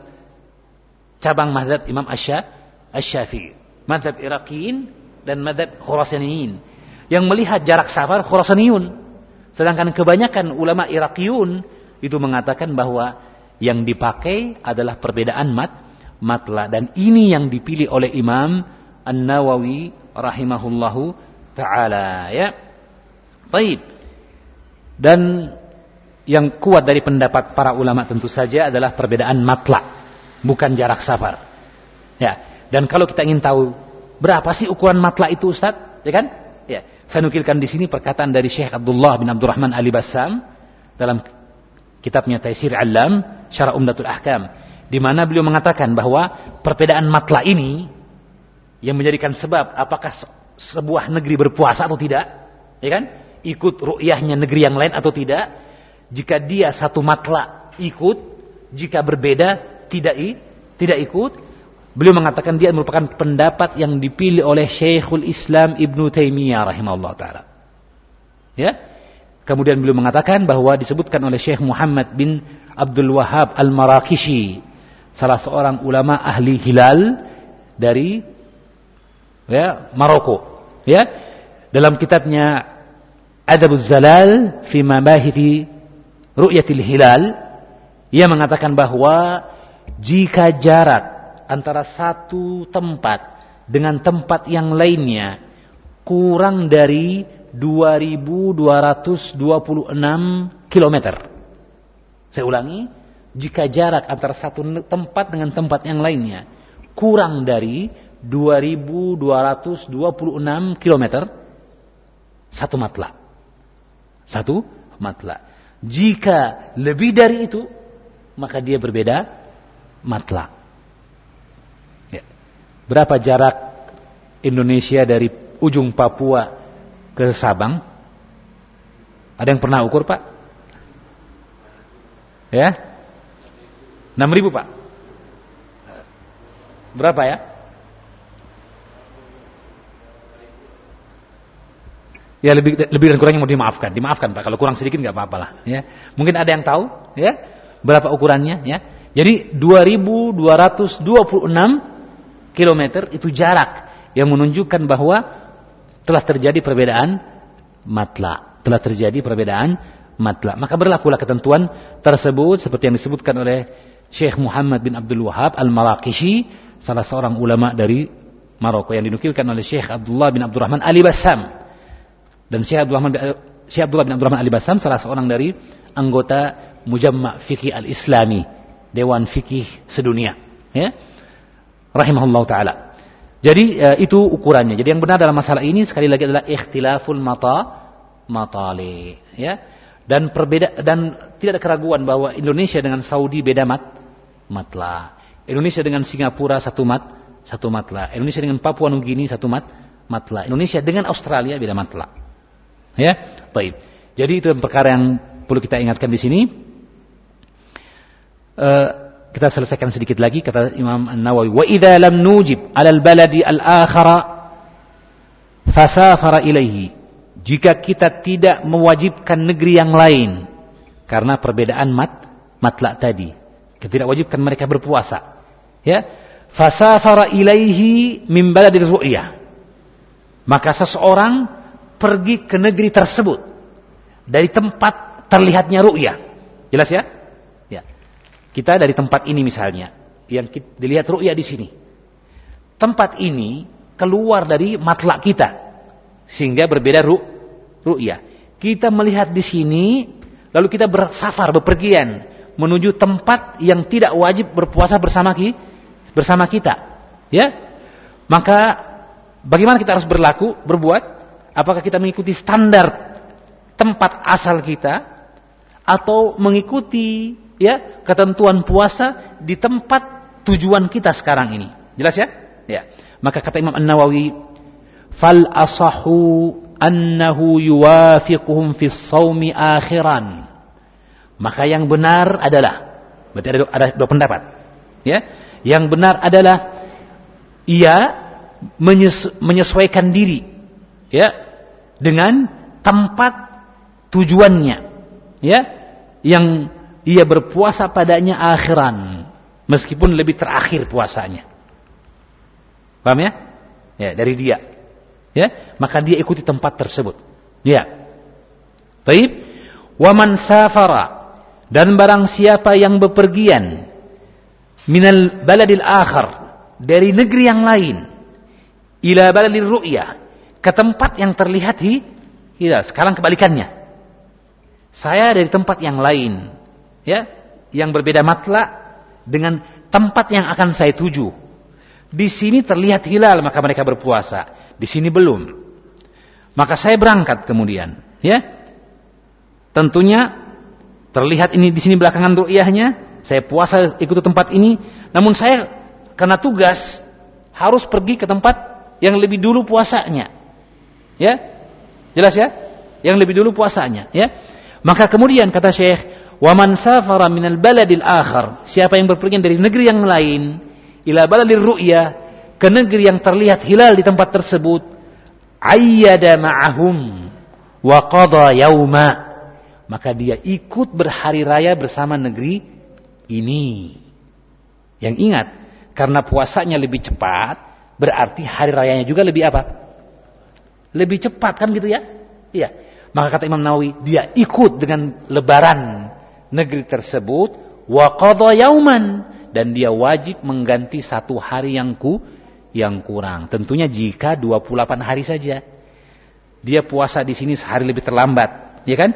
cabang mazhab Imam Asy-Syafi'i. Mazhab Iraqiyin dan mazhab Khurasaniyin. Yang melihat jarak safar Khurasaniyun. Sedangkan kebanyakan ulama Iraqiyun itu mengatakan bahwa yang dipakai adalah perbedaan mat matla dan ini yang dipilih oleh Imam An-Nawawi rahimahullahu taala ya. Baik. Dan yang kuat dari pendapat para ulama tentu saja adalah perbedaan matla, bukan jarak safar. Ya. Dan kalau kita ingin tahu berapa sih ukuran matla itu Ustaz, ya kan? Ya. Saya nukilkan di sini perkataan dari Syekh Abdullah bin Abdurrahman Ali Bassam dalam kitabnya Taisir Alam Syarah Umdatul Ahkam di mana beliau mengatakan bahwa perbedaan matla ini yang menjadikan sebab apakah sebuah negeri berpuasa atau tidak, ya kan? Ikut ru'yahnya negeri yang lain atau tidak? Jika dia satu matla ikut, jika berbeda tidak tidak ikut, Beliau mengatakan dia merupakan pendapat yang dipilih oleh Syekhul Islam Ibnu Taimiyah rahimahullah taala. Ya. Kemudian beliau mengatakan bahwa disebutkan oleh Syekh Muhammad bin Abdul Wahab Al-Marakishi, salah seorang ulama ahli hilal dari ya, Maroko. Ya. Dalam kitabnya Adabuz Zalal fi Mabahithi Ru'yatil Hilal, ia mengatakan bahwa jika jarak antara satu tempat dengan tempat yang lainnya kurang dari 2226 km. Saya ulangi, jika jarak antara satu tempat dengan tempat yang lainnya kurang dari 2226 km, satu matla. Satu matla. Jika lebih dari itu, maka dia berbeda matla. Berapa jarak Indonesia dari ujung Papua ke Sabang? Ada yang pernah ukur, Pak? Ya? 6 ribu, Pak. Berapa ya? Ya lebih lebih dan kurangnya mau dimaafkan, dimaafkan Pak. Kalau kurang sedikit nggak apa-apa lah. Ya, mungkin ada yang tahu, ya, berapa ukurannya, ya. Jadi 2226 kilometer itu jarak yang menunjukkan bahwa telah terjadi perbedaan matla. Telah terjadi perbedaan matla. Maka berlakulah ketentuan tersebut seperti yang disebutkan oleh Syekh Muhammad bin Abdul Wahab Al-Maraqishi, salah seorang ulama dari Maroko yang dinukilkan oleh Syekh Abdullah bin Abdurrahman Ali Bassam. Dan Syekh Abdullah, bin Abdurrahman Ali Bassam salah seorang dari anggota Mujamma' Fikih Al-Islami, Dewan Fikih sedunia. Ya rahimahullah taala. Jadi uh, itu ukurannya. Jadi yang benar dalam masalah ini sekali lagi adalah ikhtilaful mata matali, ya. Dan perbeda dan tidak ada keraguan bahwa Indonesia dengan Saudi beda mat matla. Indonesia dengan Singapura satu mat satu matla. Indonesia dengan Papua Nugini satu mat matla. Indonesia dengan Australia beda matla. Ya, baik. Jadi itu perkara yang perlu kita ingatkan di sini. Uh, kita selesaikan sedikit lagi kata Imam An-Nawawi wa idza lam nujib 'ala al-baladi al-akhara fasafara ilaihi jika kita tidak mewajibkan negeri yang lain karena perbedaan mat matlak tadi tidak wajibkan mereka berpuasa. Ya. Fasafara ilaihi min baladi ru'yah. Maka seseorang pergi ke negeri tersebut dari tempat terlihatnya ru'yah. Jelas ya? Kita dari tempat ini misalnya, yang dilihat ru'ya di sini. Tempat ini keluar dari matlak kita, sehingga berbeda ru, ru'ya. Kita melihat di sini, lalu kita bersafar, bepergian menuju tempat yang tidak wajib berpuasa bersama ki, bersama kita. Ya, maka bagaimana kita harus berlaku, berbuat? Apakah kita mengikuti standar tempat asal kita atau mengikuti ya ketentuan puasa di tempat tujuan kita sekarang ini. Jelas ya? Ya. Maka kata Imam An-Nawawi, "Fal asahu annahu yuwafiquhum fi shaumi akhiran." Maka yang benar adalah berarti ada, ada dua pendapat. Ya. Yang benar adalah ia menyesuaikan diri ya dengan tempat tujuannya ya yang ia berpuasa padanya akhiran meskipun lebih terakhir puasanya paham ya ya dari dia ya maka dia ikuti tempat tersebut ya baik waman safara Dan barang siapa yang bepergian minal baladil akhar dari negeri yang lain ila baladil ru'ya ke tempat yang terlihat hi hilal. Sekarang kebalikannya. Saya dari tempat yang lain, ya, yang berbeda matla dengan tempat yang akan saya tuju. Di sini terlihat hilal maka mereka berpuasa. Di sini belum. Maka saya berangkat kemudian, ya. Tentunya terlihat ini di sini belakangan ru'yahnya, saya puasa ikut tempat ini, namun saya karena tugas harus pergi ke tempat yang lebih dulu puasanya. Ya? Jelas ya? Yang lebih dulu puasanya, ya. Maka kemudian kata Syekh, "Wa man safara minal baladil akhar." Siapa yang berpergian dari negeri yang lain ila baladir ru'ya ke negeri yang terlihat hilal di tempat tersebut, ayyada ma'ahum wa qada yauma. Maka dia ikut berhari raya bersama negeri ini. Yang ingat, karena puasanya lebih cepat, berarti hari rayanya juga lebih apa? Lebih cepat kan gitu ya? Iya. Maka kata Imam Nawawi, dia ikut dengan lebaran negeri tersebut wa qadha yauman dan dia wajib mengganti satu hari yang ku yang kurang. Tentunya jika 28 hari saja. Dia puasa di sini sehari lebih terlambat, ya kan?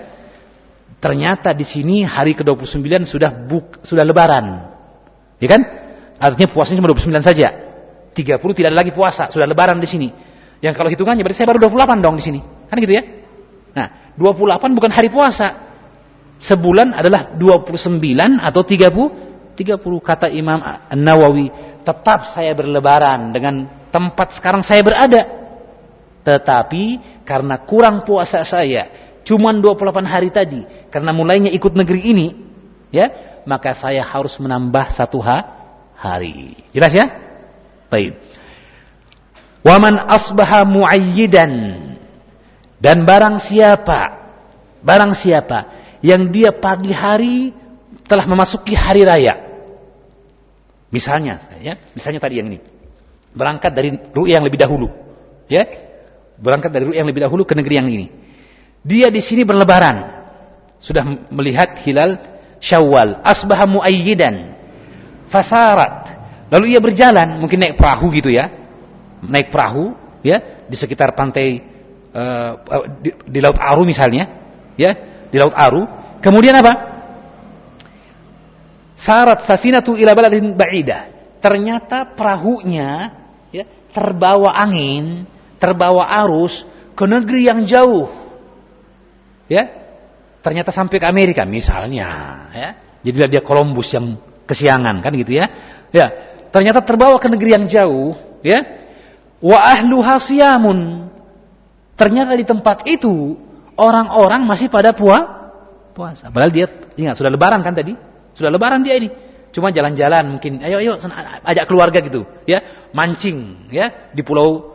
Ternyata di sini hari ke-29 sudah buk, sudah lebaran. Ya kan? Artinya puasanya cuma 29 saja. 30 tidak ada lagi puasa, sudah lebaran di sini. Yang kalau hitungannya berarti saya baru 28 dong di sini. Kan gitu ya? Nah, 28 bukan hari puasa. Sebulan adalah 29 atau 30 30 kata Imam An-Nawawi, tetap saya berlebaran dengan tempat sekarang saya berada. Tetapi karena kurang puasa saya, cuma 28 hari tadi, karena mulainya ikut negeri ini, ya, maka saya harus menambah satu ha hari. Jelas ya? Baik. Waman asbaha muayyidan dan barang siapa, barang siapa yang dia pagi hari telah memasuki hari raya. Misalnya, ya, misalnya tadi yang ini. Berangkat dari ru'ya yang lebih dahulu. Ya. Berangkat dari ru'ya yang lebih dahulu ke negeri yang ini. Dia di sini berlebaran. Sudah melihat hilal Syawal, asbaha muayyidan. Fasarat. Lalu ia berjalan, mungkin naik perahu gitu ya. Naik perahu, ya, di sekitar pantai uh, di, di Laut Aru misalnya, ya, di Laut Aru. Kemudian apa? Sarat safinatu ila baladin ba'idah. Ternyata perahunya ya, terbawa angin, terbawa arus ke negeri yang jauh. Ya. Ternyata sampai ke Amerika misalnya, ya. Jadilah dia Columbus yang kesiangan kan gitu ya. Ya, ternyata terbawa ke negeri yang jauh, ya. Wa ahluha siyamun Ternyata di tempat itu orang-orang masih pada puas puasa. Padahal dia ingat sudah lebaran kan tadi? Sudah lebaran dia ini. Cuma jalan-jalan mungkin ayo ayo ajak keluarga gitu ya, mancing ya di pulau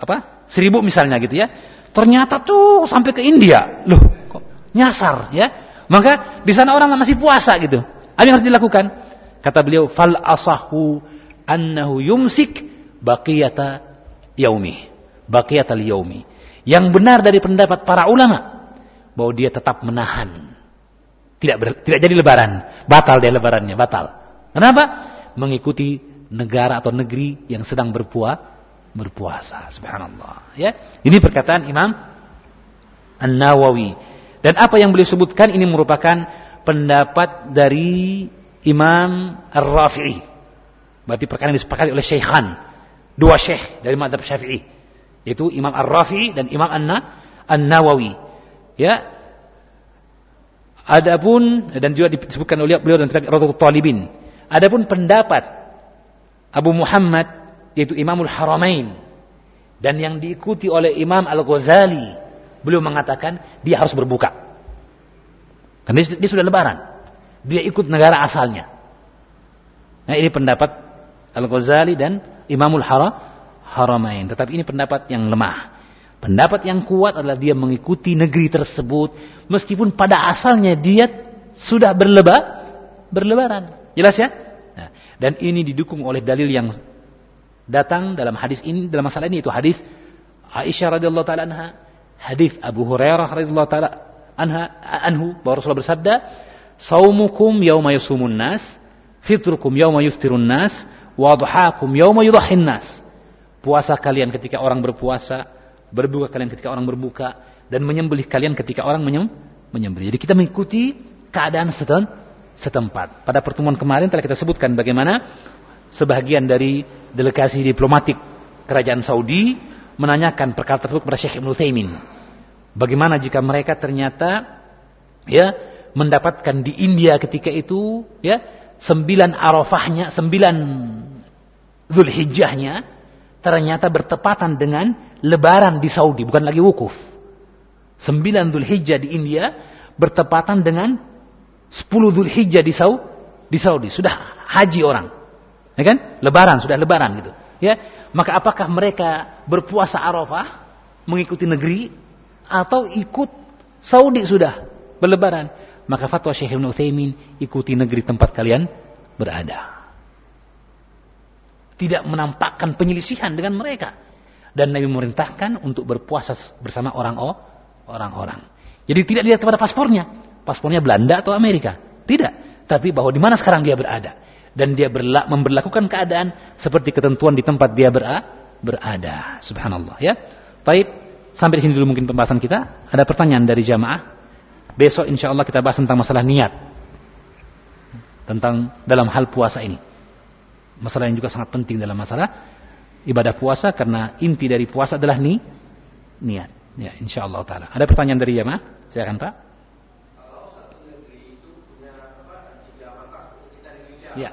apa? Seribu misalnya gitu ya. Ternyata tuh sampai ke India. Loh, kok nyasar ya? Maka di sana orang masih puasa gitu. Apa yang harus dilakukan? Kata beliau, fal asahu annahu yumsik baqiyata yaumi. Baqiyatal yaumi yang benar dari pendapat para ulama bahwa dia tetap menahan. Tidak ber, tidak jadi lebaran, batal dia lebarannya, batal. Kenapa? Mengikuti negara atau negeri yang sedang berpuasa berpuasa. Subhanallah, ya. Ini perkataan Imam An-Nawawi. Dan apa yang beliau sebutkan ini merupakan pendapat dari Imam Ar-Rafi'i. Berarti perkara yang disepakati oleh Syekhan. Dua syekh dari madhab Syafi'i yaitu Imam Ar-Rafi'i dan Imam An-Nawawi. Ya. Adapun dan juga disebutkan oleh beliau kitab Rawatul Talibin. Adapun pendapat Abu Muhammad yaitu Imamul Haramain dan yang diikuti oleh Imam Al-Ghazali, beliau mengatakan dia harus berbuka. Karena dia, sudah lebaran. Dia ikut negara asalnya. Nah, ini pendapat Al-Ghazali dan Imamul Haram haramain. Tetapi ini pendapat yang lemah. Pendapat yang kuat adalah dia mengikuti negeri tersebut meskipun pada asalnya dia sudah berleba berlebaran. Jelas ya? Nah, dan ini didukung oleh dalil yang datang dalam hadis ini dalam masalah ini itu hadis Aisyah radhiyallahu taala anha, hadis Abu Hurairah radhiyallahu taala anha anhu bahwa Rasulullah bersabda, Saumukum yauma yasumun nas, fitrukum yauma yuftirun nas, wadhahakum yauma yudhhin nas. Puasa kalian ketika orang berpuasa, berbuka kalian ketika orang berbuka, dan menyembelih kalian ketika orang menyem menyembelih. Jadi kita mengikuti keadaan setem setempat. Pada pertemuan kemarin telah kita sebutkan bagaimana sebagian dari delegasi diplomatik kerajaan Saudi menanyakan perkara tersebut kepada Syekh Ibn Utsaimin. Bagaimana jika mereka ternyata ya mendapatkan di India ketika itu ya sembilan arafahnya, sembilan Zulhijjahnya ternyata bertepatan dengan lebaran di Saudi, bukan lagi wukuf. Sembilan Zulhijjah di India bertepatan dengan sepuluh Zulhijjah di Saudi. Sudah haji orang. Ya kan? Lebaran, sudah lebaran gitu. Ya, maka apakah mereka berpuasa Arafah mengikuti negeri atau ikut Saudi sudah berlebaran? Maka fatwa Syekh Ibn Utsaimin ikuti negeri tempat kalian berada. Tidak menampakkan penyelisihan dengan mereka. Dan Nabi memerintahkan untuk berpuasa bersama orang orang-orang. Jadi tidak dilihat pada paspornya. Paspornya Belanda atau Amerika. Tidak. Tapi bahwa di mana sekarang dia berada. Dan dia berla memperlakukan keadaan seperti ketentuan di tempat dia berada. Subhanallah ya. Baik, sampai di sini dulu mungkin pembahasan kita. Ada pertanyaan dari jamaah? Besok insya Allah kita bahas tentang masalah niat. Tentang dalam hal puasa ini. Masalah yang juga sangat penting dalam masalah ibadah puasa karena inti dari puasa adalah ni, niat. Ya, insya Allah taala. Ada pertanyaan dari jamaah? Silakan Pak. Ya.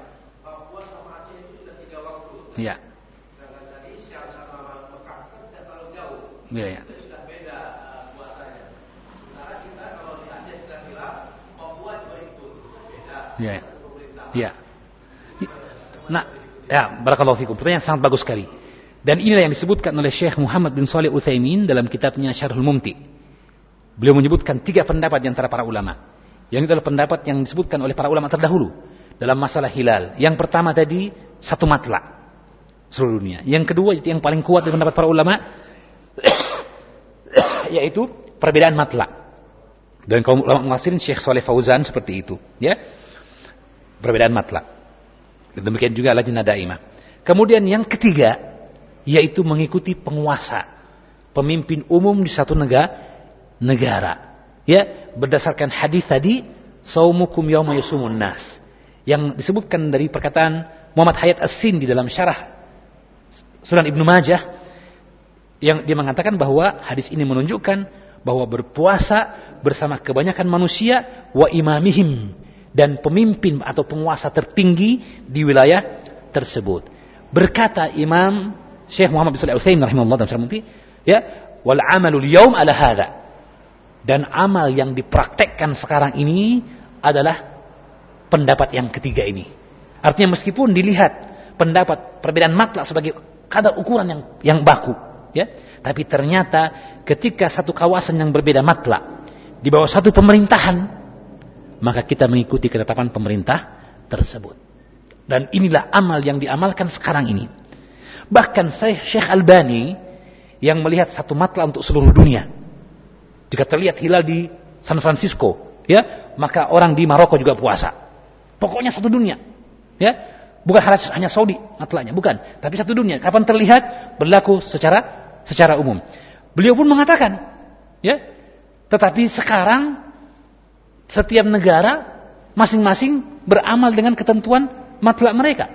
Ya. Ya, ya. Ya. Ya. Nah, ya, barakallahu fikum. Pertanyaan sangat bagus sekali. Dan inilah yang disebutkan oleh Syekh Muhammad bin Saleh Utsaimin dalam kitabnya Syarhul Mumti. Beliau menyebutkan tiga pendapat di antara para ulama. Yang itu adalah pendapat yang disebutkan oleh para ulama terdahulu dalam masalah hilal. Yang pertama tadi satu matla seluruh dunia. Yang kedua yang paling kuat dari pendapat para ulama [coughs] yaitu perbedaan matla. Dan kaum ulama muasirin Syekh Saleh Fauzan seperti itu, ya perbedaan matla. Demikian juga lajnah daimah. Kemudian yang ketiga yaitu mengikuti penguasa, pemimpin umum di satu negara, negara. Ya, berdasarkan hadis tadi, saumukum yauma yasumun nas. Yang disebutkan dari perkataan Muhammad Hayat As-Sin di dalam syarah Sunan Ibnu Majah yang dia mengatakan bahwa hadis ini menunjukkan bahwa berpuasa bersama kebanyakan manusia wa imamihim dan pemimpin atau penguasa tertinggi di wilayah tersebut. Berkata Imam Syekh Muhammad bin Shalih Al-Utsaimin rahimahullah dalam Syarah ya, wal amalul yaum ala hadha. Dan amal yang dipraktekkan sekarang ini adalah pendapat yang ketiga ini. Artinya meskipun dilihat pendapat perbedaan matlak sebagai kadar ukuran yang yang baku, ya. Tapi ternyata ketika satu kawasan yang berbeda matlak di bawah satu pemerintahan maka kita mengikuti ketetapan pemerintah tersebut. Dan inilah amal yang diamalkan sekarang ini. Bahkan saya Syekh Albani yang melihat satu matla untuk seluruh dunia. Jika terlihat hilal di San Francisco, ya, maka orang di Maroko juga puasa. Pokoknya satu dunia. Ya, bukan hanya Saudi matlanya, bukan, tapi satu dunia. Kapan terlihat berlaku secara secara umum. Beliau pun mengatakan, ya, tetapi sekarang setiap negara masing-masing beramal dengan ketentuan matlak mereka.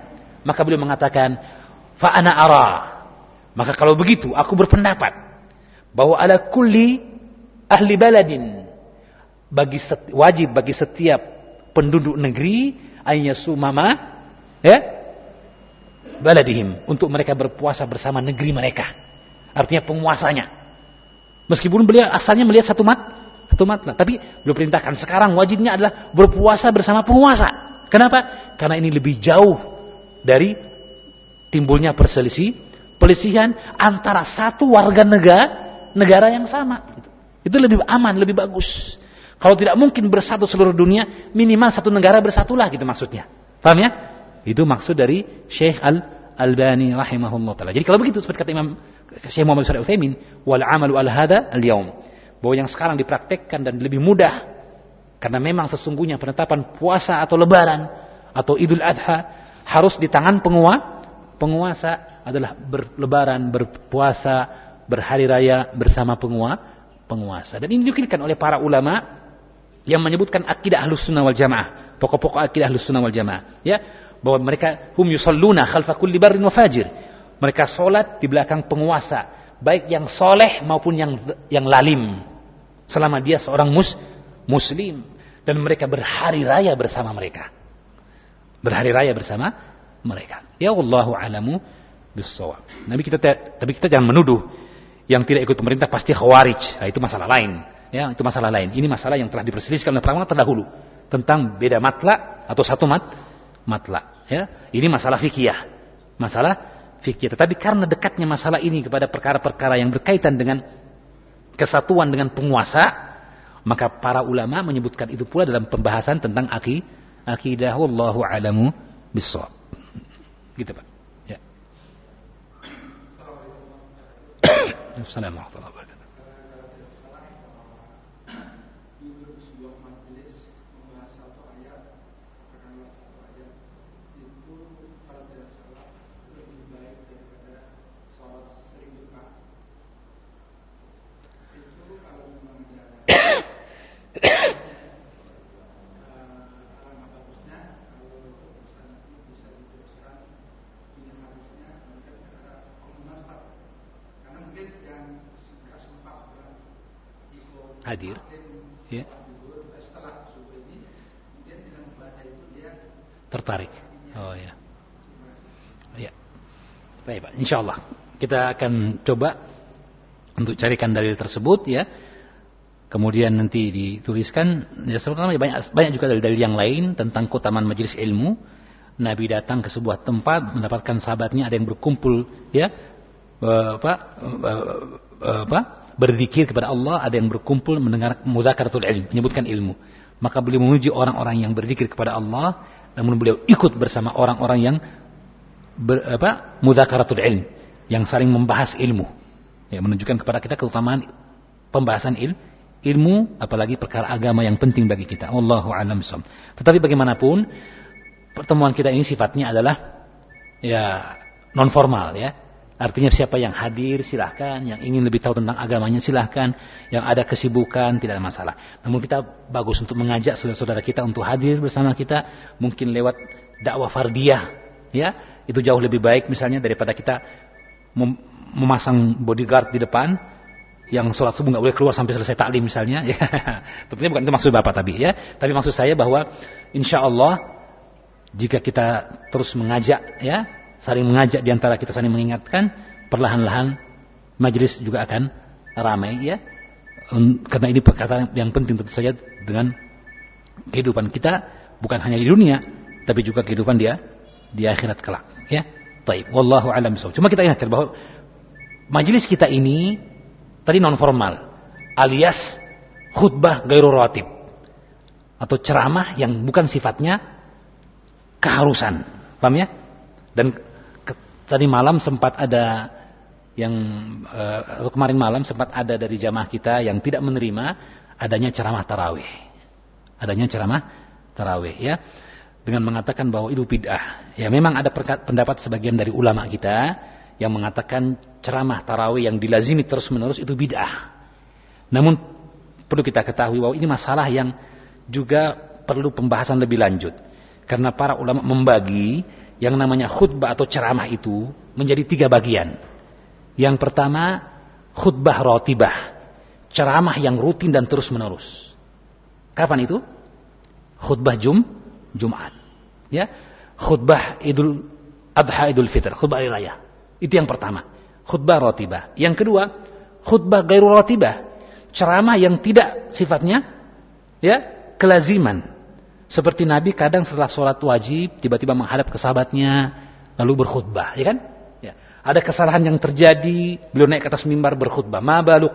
Maka beliau mengatakan, fa'ana ara. Maka kalau begitu, aku berpendapat bahwa ala kulli ahli baladin bagi wajib bagi setiap penduduk negeri ayyasumama ya baladihim untuk mereka berpuasa bersama negeri mereka. Artinya penguasanya. Meskipun beliau asalnya melihat satu mat satu matlah. Tapi belum perintahkan. Sekarang wajibnya adalah berpuasa bersama penguasa. Kenapa? Karena ini lebih jauh dari timbulnya perselisih, pelisihan antara satu warga negara negara yang sama. Itu lebih aman, lebih bagus. Kalau tidak mungkin bersatu seluruh dunia, minimal satu negara bersatulah gitu maksudnya. Paham ya? Itu maksud dari Syekh Al Albani rahimahullah taala. Jadi kalau begitu seperti kata Imam Syekh Muhammad Shalih Utsaimin, wal amalu al hada al yaum bahwa yang sekarang dipraktekkan dan lebih mudah Karena memang sesungguhnya penetapan puasa atau lebaran atau idul adha harus di tangan pengua, penguasa adalah berlebaran, berpuasa, berhari raya bersama pengua, penguasa. Dan ini dikirkan oleh para ulama yang menyebutkan akidah ahlus sunnah wal jamaah. Pokok-pokok akidah ahlus sunnah wal jamaah. Ya, bahwa mereka hum yusalluna khalfa kulli barrin wa fajir. Mereka solat di belakang penguasa, baik yang soleh maupun yang yang lalim. Selama dia seorang mus, muslim dan mereka berhari raya bersama mereka. Berhari raya bersama mereka. Ya Allahu alamu bisawab. Nabi kita tapi kita jangan menuduh yang tidak ikut pemerintah pasti khawarij. Nah, itu masalah lain. Ya, itu masalah lain. Ini masalah yang telah diperselisihkan oleh para ulama terdahulu tentang beda matla atau satu mat matla. Ya, ini masalah fikih. Masalah fikih. Tetapi karena dekatnya masalah ini kepada perkara-perkara yang berkaitan dengan kesatuan dengan penguasa, maka para ulama menyebutkan itu pula dalam pembahasan tentang aki, akidah wallahu alamu bissawab. Gitu, Pak. Ya. [coughs] Assalamualaikum. Hadir ya. Tertarik. Oh ya. Ya. Baik pak. Insyaallah kita akan coba untuk carikan dalil tersebut ya. Kemudian nanti dituliskan. Ya sebenarnya banyak banyak juga dalil-dalil yang lain tentang keutamaan majelis ilmu. Nabi datang ke sebuah tempat mendapatkan sahabatnya ada yang berkumpul ya. Apa apa berzikir kepada Allah, ada yang berkumpul mendengar muzakaratul ilm, menyebutkan ilmu. Maka beliau memuji orang-orang yang berzikir kepada Allah, namun beliau ikut bersama orang-orang yang ber, apa, muzakaratul ilm, yang saling membahas ilmu. Ya, menunjukkan kepada kita keutamaan pembahasan il, ilmu, apalagi perkara agama yang penting bagi kita. Allahu a'lam Tetapi bagaimanapun, pertemuan kita ini sifatnya adalah ya non formal ya Artinya siapa yang hadir silahkan, yang ingin lebih tahu tentang agamanya silahkan, yang ada kesibukan tidak ada masalah. Namun kita bagus untuk mengajak saudara-saudara kita untuk hadir bersama kita, mungkin lewat dakwah fardiyah, ya. Itu jauh lebih baik misalnya daripada kita mem memasang bodyguard di depan, yang sholat subuh nggak boleh keluar sampai selesai taklim misalnya, ya. [laughs] Tentunya bukan itu maksud bapak tapi ya, tapi maksud saya bahwa insya Allah jika kita terus mengajak ya saling mengajak di antara kita saling mengingatkan, perlahan-lahan majelis juga akan ramai ya. Karena ini perkataan yang penting tentu saja dengan kehidupan kita bukan hanya di dunia tapi juga kehidupan dia di akhirat kelak ya. Baik, wallahu alam Cuma kita ingat bahwa majelis kita ini tadi non formal alias khutbah gairu rawatib atau ceramah yang bukan sifatnya keharusan. Paham ya? Dan tadi malam sempat ada yang uh, kemarin malam sempat ada dari jamaah kita yang tidak menerima adanya ceramah tarawih. Adanya ceramah tarawih ya. Dengan mengatakan bahwa itu bid'ah. Ya memang ada pendapat sebagian dari ulama kita yang mengatakan ceramah tarawih yang dilazimi terus-menerus itu bid'ah. Namun perlu kita ketahui bahwa ini masalah yang juga perlu pembahasan lebih lanjut. Karena para ulama membagi yang namanya khutbah atau ceramah itu menjadi tiga bagian. Yang pertama, khutbah rotibah. Ceramah yang rutin dan terus menerus. Kapan itu? Khutbah Jum, Jumat. Ya, khutbah Idul Adha Idul Fitr, khutbah hari raya. Itu yang pertama. Khutbah rotibah. Yang kedua, khutbah gairu rotibah. Ceramah yang tidak sifatnya ya kelaziman seperti Nabi kadang setelah sholat wajib, tiba-tiba menghadap ke sahabatnya, lalu berkhutbah, ya kan? Ya. Ada kesalahan yang terjadi, beliau naik ke atas mimbar berkhutbah. Ma balu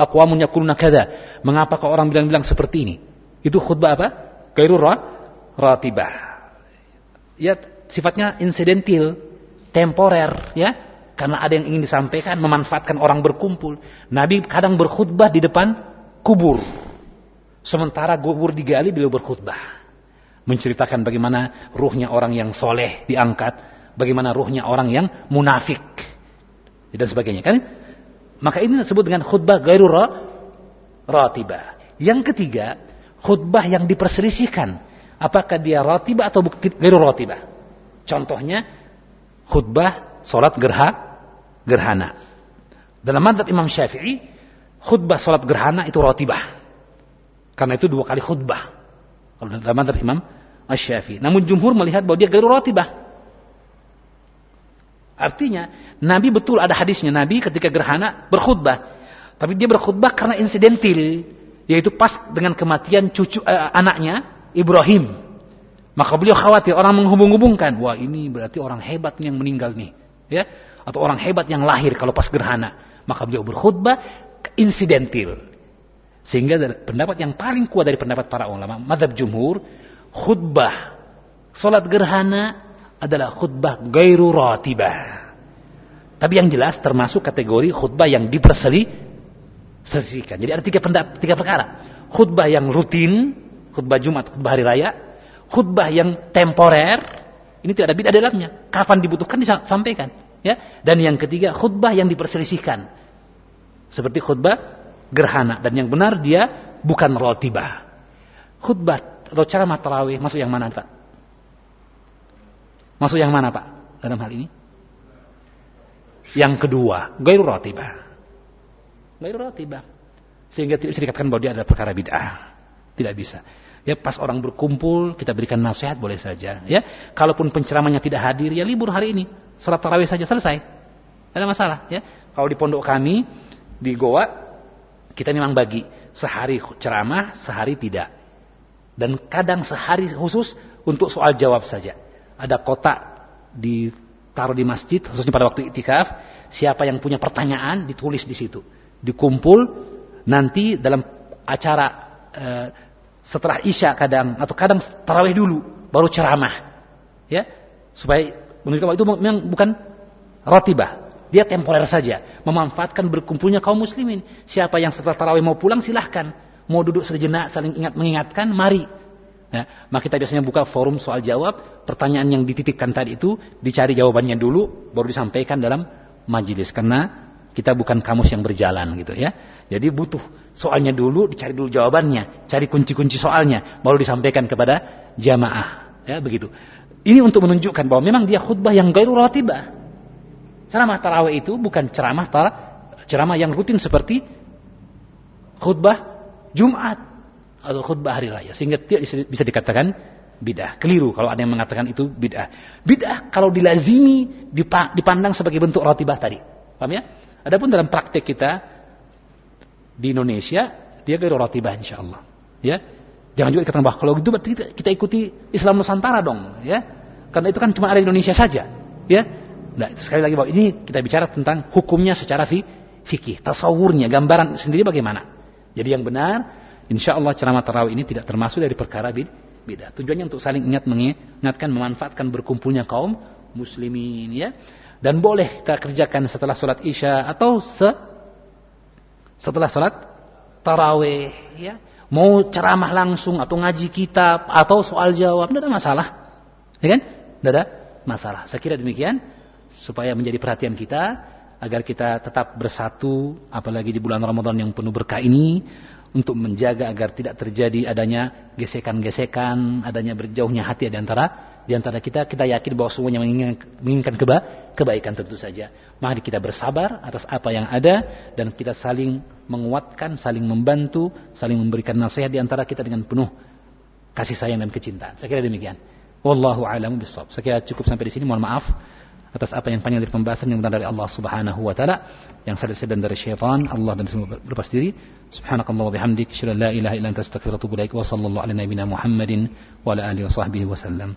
aqwamun yakuluna kada. Mengapa kau orang bilang-bilang seperti ini? Itu khutbah apa? Gairu ratibah. Ya, sifatnya insidentil, temporer, ya. Karena ada yang ingin disampaikan, memanfaatkan orang berkumpul. Nabi kadang berkhutbah di depan kubur. Sementara kubur digali beliau berkhutbah. Menceritakan bagaimana ruhnya orang yang soleh diangkat. Bagaimana ruhnya orang yang munafik. Dan sebagainya kan. Maka ini disebut dengan khutbah gairu ratibah. Yang ketiga, khutbah yang diperselisihkan. Apakah dia ratibah atau gairu ratibah. Contohnya, khutbah solat gerha, gerhana. Dalam madhab Imam Syafi'i, khutbah solat gerhana itu ratibah. Karena itu dua kali khutbah. Kalau dalam madhab Imam Syafi'i. Namun jumhur melihat bahwa dia gairu ratibah. Artinya, Nabi betul ada hadisnya. Nabi ketika gerhana berkhutbah. Tapi dia berkhutbah karena insidentil. Yaitu pas dengan kematian cucu eh, anaknya Ibrahim. Maka beliau khawatir orang menghubung-hubungkan. Wah ini berarti orang hebat yang meninggal nih. ya Atau orang hebat yang lahir kalau pas gerhana. Maka beliau berkhutbah insidentil. Sehingga pendapat yang paling kuat dari pendapat para ulama. Madhab jumhur. Khutbah. Salat gerhana adalah khutbah gairu ratibah. Tapi yang jelas termasuk kategori khutbah yang diperselisihkan. Jadi ada tiga, pendap, tiga perkara. Khutbah yang rutin, khutbah Jumat, khutbah hari raya. Khutbah yang temporer, ini tidak ada bid'ah dalamnya. Kapan dibutuhkan disampaikan. Ya. Dan yang ketiga, khutbah yang diperselisihkan. Seperti khutbah gerhana. Dan yang benar dia bukan rotibah. Khutbah atau ceramah tarawih masuk yang mana Pak? Masuk yang mana Pak dalam hal ini? Yang kedua, gairu ratibah. Gairu ratibah. Sehingga tidak bisa dikatakan bahwa dia adalah perkara bid'ah. Tidak bisa. Ya pas orang berkumpul kita berikan nasihat boleh saja. Ya kalaupun penceramahnya tidak hadir ya libur hari ini. Salat tarawih saja selesai. Tidak ada masalah. Ya kalau di pondok kami di Goa kita memang bagi sehari ceramah, sehari tidak. Dan kadang sehari khusus untuk soal jawab saja. Ada kotak ditaruh di masjid khususnya pada waktu itikaf siapa yang punya pertanyaan ditulis di situ. Dikumpul nanti dalam acara e, setelah isya kadang atau kadang tarawih dulu baru ceramah. Ya supaya menunjukkan bahwa itu memang bukan rotibah dia temporer saja memanfaatkan berkumpulnya kaum muslimin siapa yang setelah tarawih mau pulang silahkan mau duduk sejenak saling ingat mengingatkan mari Ya, maka kita biasanya buka forum soal jawab, pertanyaan yang dititipkan tadi itu dicari jawabannya dulu, baru disampaikan dalam majelis karena kita bukan kamus yang berjalan gitu ya. Jadi butuh soalnya dulu, dicari dulu jawabannya, cari kunci-kunci soalnya, baru disampaikan kepada jamaah. Ya, begitu. Ini untuk menunjukkan bahwa memang dia khutbah yang gairu ratibah. Ceramah tarawih itu bukan ceramah tar ceramah yang rutin seperti khutbah Jumat atau khutbah hari raya sehingga tidak bisa dikatakan bid'ah. Keliru kalau ada yang mengatakan itu bid'ah. Bid'ah kalau dilazimi dipandang sebagai bentuk rotibah tadi. Paham ya? Adapun dalam praktek kita di Indonesia dia gairu rotibah insyaallah. Ya. Jangan juga dikatakan bahwa kalau gitu kita, kita ikuti Islam Nusantara dong, ya. Karena itu kan cuma ada di Indonesia saja, ya. Nah, sekali lagi bahwa ini kita bicara tentang hukumnya secara fikih, tasawurnya, gambaran sendiri bagaimana. Jadi yang benar Insya Allah ceramah tarawih ini tidak termasuk dari perkara beda. Tujuannya untuk saling ingat mengingatkan, memanfaatkan berkumpulnya kaum muslimin ya. Dan boleh kita kerjakan setelah sholat isya atau se setelah sholat tarawih ya. Mau ceramah langsung atau ngaji kitab atau soal jawab tidak ada masalah. Ya kan? Tidak ada masalah. Saya kira demikian supaya menjadi perhatian kita agar kita tetap bersatu apalagi di bulan Ramadan yang penuh berkah ini untuk menjaga agar tidak terjadi adanya gesekan-gesekan, adanya berjauhnya hati di antara di antara kita. Kita yakin bahwa semuanya menginginkan, keba, kebaikan tentu saja. Mari kita bersabar atas apa yang ada dan kita saling menguatkan, saling membantu, saling memberikan nasihat di antara kita dengan penuh kasih sayang dan kecintaan. Saya kira demikian. Wallahu a'lam bishawab. Saya kira cukup sampai di sini. Mohon maaf atas apa yang panjang dari pembahasan yang benar dari Allah Subhanahu wa taala yang saya dan dari syaitan Allah dan semua berlepas diri. Subhanakallah wa bihamdik asyhadu la ilaha illa anta astaghfiruka wa wa sallallahu ala nabiyyina Muhammadin wa ala alihi wa sahbihi wasallam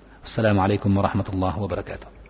warahmatullahi wabarakatuh